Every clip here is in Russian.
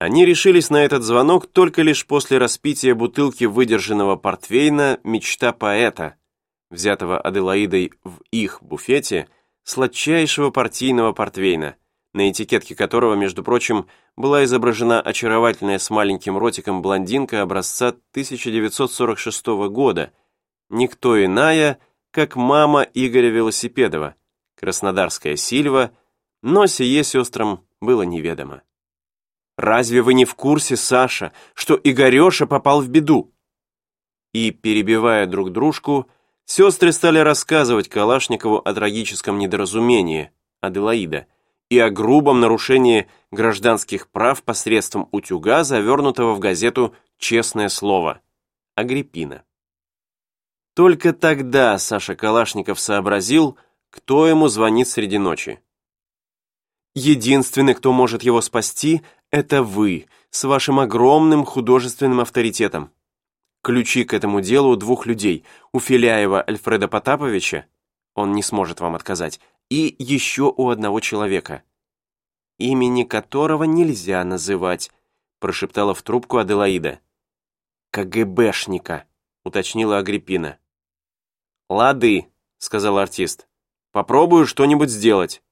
Они решились на этот звонок только лишь после распития бутылки выдержанного портвейна «Мечта поэта», взятого Аделаидой в их буфете, сладчайшего партийного портвейна, на этикетке которого, между прочим, была изображена очаровательная с маленьким ротиком блондинка образца 1946 года, никто иная, как мама Игоря Велосипедова, краснодарская Сильва, но сие сестрам было неведомо. «Разве вы не в курсе, Саша, что Игореша попал в беду?» И, перебивая друг дружку, сестры стали рассказывать Калашникову о трагическом недоразумении, Аделаида, и о грубом нарушении гражданских прав посредством утюга, завернутого в газету «Честное слово» Агриппина. Только тогда Саша Калашников сообразил, кто ему звонит среди ночи. Единственный, кто может его спасти, это вы, с вашим огромным художественным авторитетом. Ключи к этому делу у двух людей, у Филяева Альфреда Потаповича, он не сможет вам отказать, и еще у одного человека, имени которого нельзя называть, прошептала в трубку Аделаида. КГБшника, уточнила Агриппина. Лады, сказал артист. Попробую что-нибудь сделать.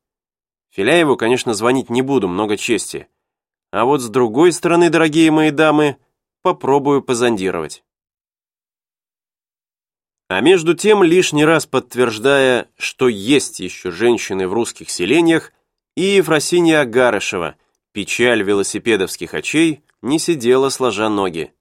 Филяеву, конечно, звонить не буду, много чести. А вот с другой стороны, дорогие мои дамы, попробую позондировать. А между тем, лишний раз подтверждая, что есть еще женщины в русских селениях, и Ефросинья Агарышева, печаль велосипедовских очей, не сидела сложа ноги.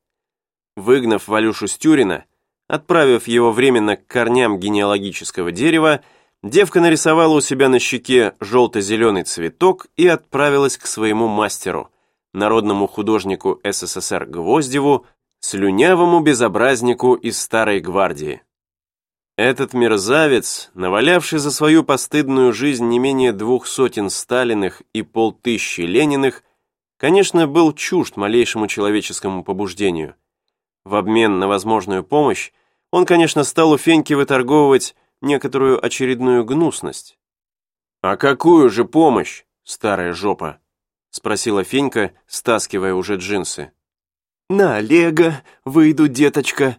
Выгнав Валюшу Стюрина, отправив его временно к корням генеалогического дерева, Девка нарисовала у себя на щеке желто-зеленый цветок и отправилась к своему мастеру, народному художнику СССР Гвоздеву, слюнявому безобразнику из Старой Гвардии. Этот мерзавец, навалявший за свою постыдную жизнь не менее двух сотен Сталиных и полтыщи Лениных, конечно, был чужд малейшему человеческому побуждению. В обмен на возможную помощь он, конечно, стал у Феньки выторговывать некоторую очередную гнусность. «А какую же помощь, старая жопа?» — спросила Фенька, стаскивая уже джинсы. «На Олега выйду, деточка!»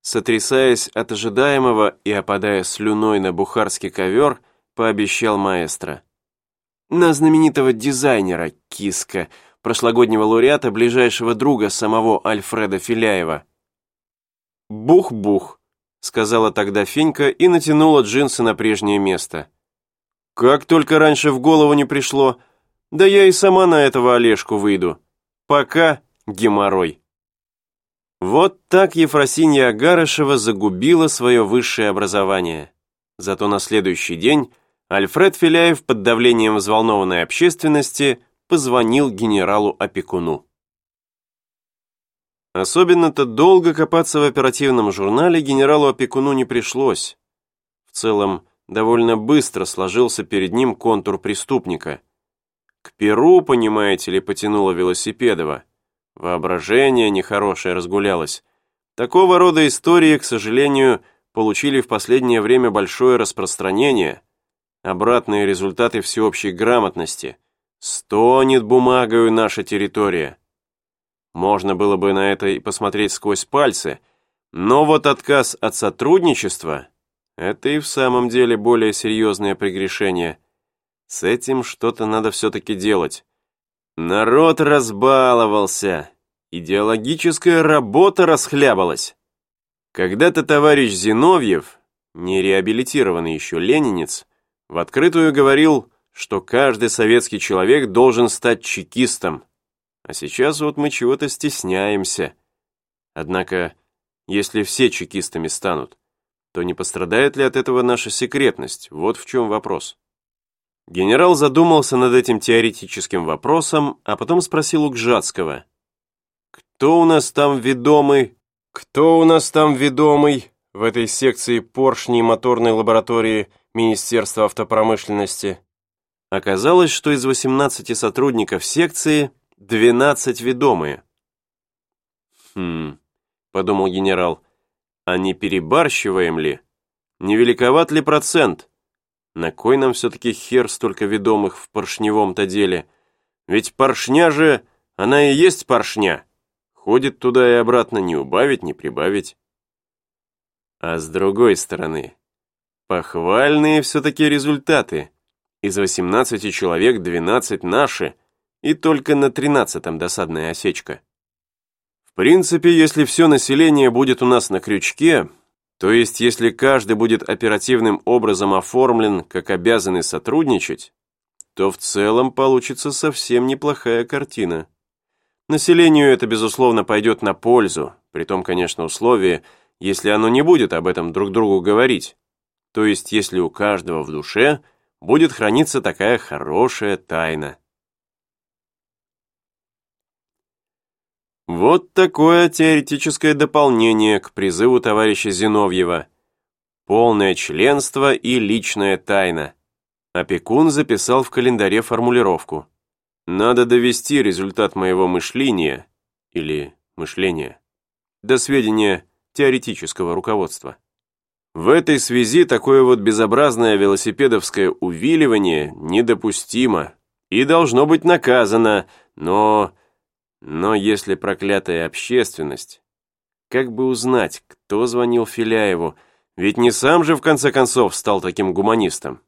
Сотрясаясь от ожидаемого и опадая слюной на бухарский ковер, пообещал маэстро. «На знаменитого дизайнера, киска, прошлогоднего лауреата, ближайшего друга самого Альфреда Филяева». «Бух-бух!» сказала тогда Фенька и натянула джинсы на прежнее место. «Как только раньше в голову не пришло, да я и сама на этого Олежку выйду. Пока геморрой». Вот так Ефросинья Агарышева загубила свое высшее образование. Зато на следующий день Альфред Филяев под давлением взволнованной общественности позвонил генералу-опекуну. Особенно-то долго копаться в оперативном журнале генералу-опекуну не пришлось. В целом, довольно быстро сложился перед ним контур преступника. К перу, понимаете ли, потянуло Велосипедова. Воображение нехорошее разгулялось. Такого рода истории, к сожалению, получили в последнее время большое распространение. Обратные результаты всеобщей грамотности. Стонет бумагою наша территория. Можно было бы на это и посмотреть сквозь пальцы, но вот отказ от сотрудничества – это и в самом деле более серьезное прегрешение. С этим что-то надо все-таки делать. Народ разбаловался, идеологическая работа расхлябалась. Когда-то товарищ Зиновьев, не реабилитированный еще ленинец, в открытую говорил, что каждый советский человек должен стать чекистом – а сейчас вот мы чего-то стесняемся. Однако, если все чекистами станут, то не пострадает ли от этого наша секретность? Вот в чем вопрос. Генерал задумался над этим теоретическим вопросом, а потом спросил у Гжатского. «Кто у нас там ведомый? Кто у нас там ведомый в этой секции поршней моторной лаборатории Министерства автопромышленности?» Оказалось, что из 18 сотрудников секции Двенадцать ведомые. Хм, подумал генерал, а не перебарщиваем ли? Не великоват ли процент? На кой нам все-таки хер столько ведомых в поршневом-то деле? Ведь поршня же она и есть поршня. Ходит туда и обратно, не убавить, не прибавить. А с другой стороны, похвальные все-таки результаты. Из 18 человек 12 наши, и только на 13-м досадная осечка. В принципе, если все население будет у нас на крючке, то есть если каждый будет оперативным образом оформлен, как обязанный сотрудничать, то в целом получится совсем неплохая картина. Населению это, безусловно, пойдет на пользу, при том, конечно, условии, если оно не будет об этом друг другу говорить. То есть, если у каждого в душе будет храниться такая хорошая тайна. Вот такое теоретическое дополнение к призыву товарища Зиновьева. Полное членство и личная тайна. Опекун записал в календаре формулировку. Надо довести результат моего мышления или мышления до сведения теоретического руководства. В этой связи такое вот безобразное велосипедовское увиливание недопустимо и должно быть наказано, но... Но если проклятая общественность... Как бы узнать, кто звонил Филяеву, ведь не сам же в конце концов стал таким гуманистом.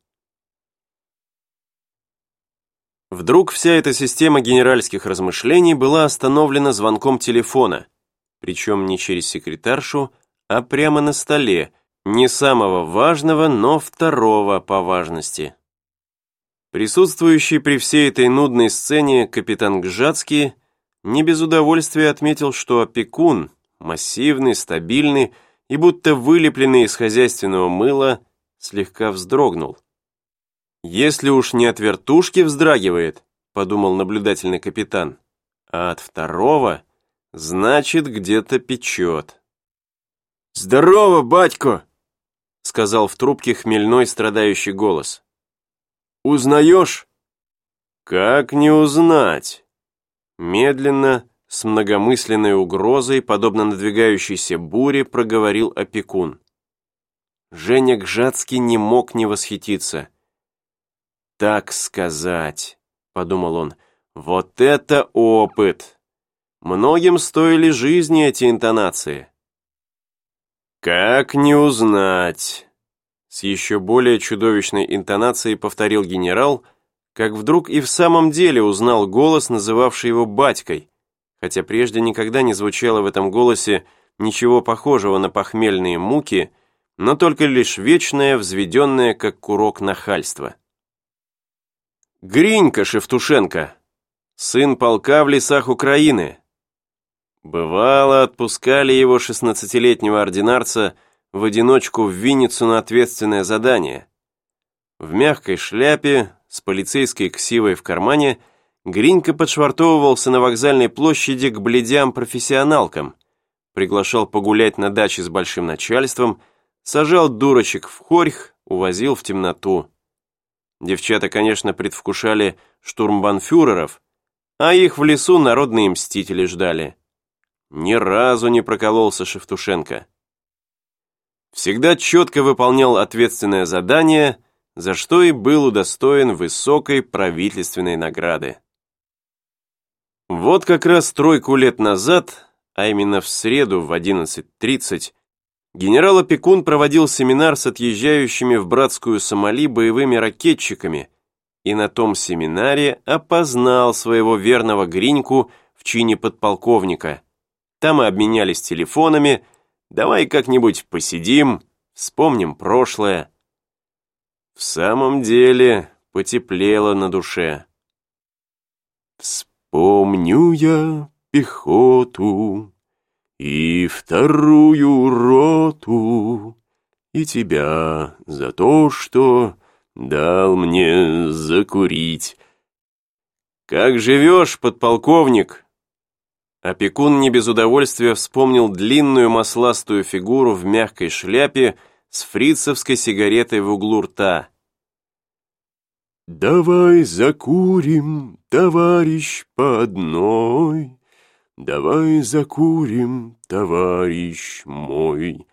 Вдруг вся эта система генеральских размышлений была остановлена звонком телефона, причем не через секретаршу, а прямо на столе, не самого важного, но второго по важности. Присутствующий при всей этой нудной сцене капитан Гжатский не без удовольствия отметил, что опекун, массивный, стабильный и будто вылепленный из хозяйственного мыла, слегка вздрогнул. «Если уж не от вертушки вздрагивает», — подумал наблюдательный капитан, «а от второго, значит, где-то печет». «Здорово, батько!» — сказал в трубке хмельной страдающий голос. «Узнаешь?» «Как не узнать?» Медленно, с многомысленной угрозой, подобно надвигающейся буре, проговорил опекун. Женя Гжатский не мог не восхититься. «Так сказать», — подумал он, — «вот это опыт! Многим стоили жизни эти интонации». «Как не узнать?» С еще более чудовищной интонацией повторил генерал, как вдруг и в самом деле узнал голос, называвший его батькой, хотя прежде никогда не звучало в этом голосе ничего похожего на похмельные муки, но только лишь вечное, взведенное, как курок нахальство. Гринька Шевтушенко, сын полка в лесах Украины, Бывало, отпускали его шестнадцатилетнего ординарца в одиночку в Винницу на ответственное задание. В мягкой шляпе, с полицейской ксивой в кармане, Гринька подшвартовывался на вокзальной площади к бледям-профессионалкам, приглашал погулять на даче с большим начальством, сажал дурочек в хорьх, увозил в темноту. Девчата, конечно, предвкушали штурмбанфюреров, а их в лесу народные мстители ждали. Ни разу не прокололся Шевтушенко. Всегда четко выполнял ответственное задание, за что и был удостоен высокой правительственной награды. Вот как раз тройку лет назад, а именно в среду в 11.30, генерал-опекун проводил семинар с отъезжающими в братскую Сомали боевыми ракетчиками и на том семинаре опознал своего верного Гриньку в чине подполковника – там мы обменялись телефонами. Давай как-нибудь посидим, вспомним прошлое. В самом деле потеплело на душе. Вспомню я пехоту и вторую роту, и тебя за то, что дал мне закурить. «Как живешь, подполковник?» Опекун не без удовольствия вспомнил длинную масластую фигуру в мягкой шляпе с фрицевской сигаретой в углу рта. «Давай закурим, товарищ, по одной, Давай закурим, товарищ мой»,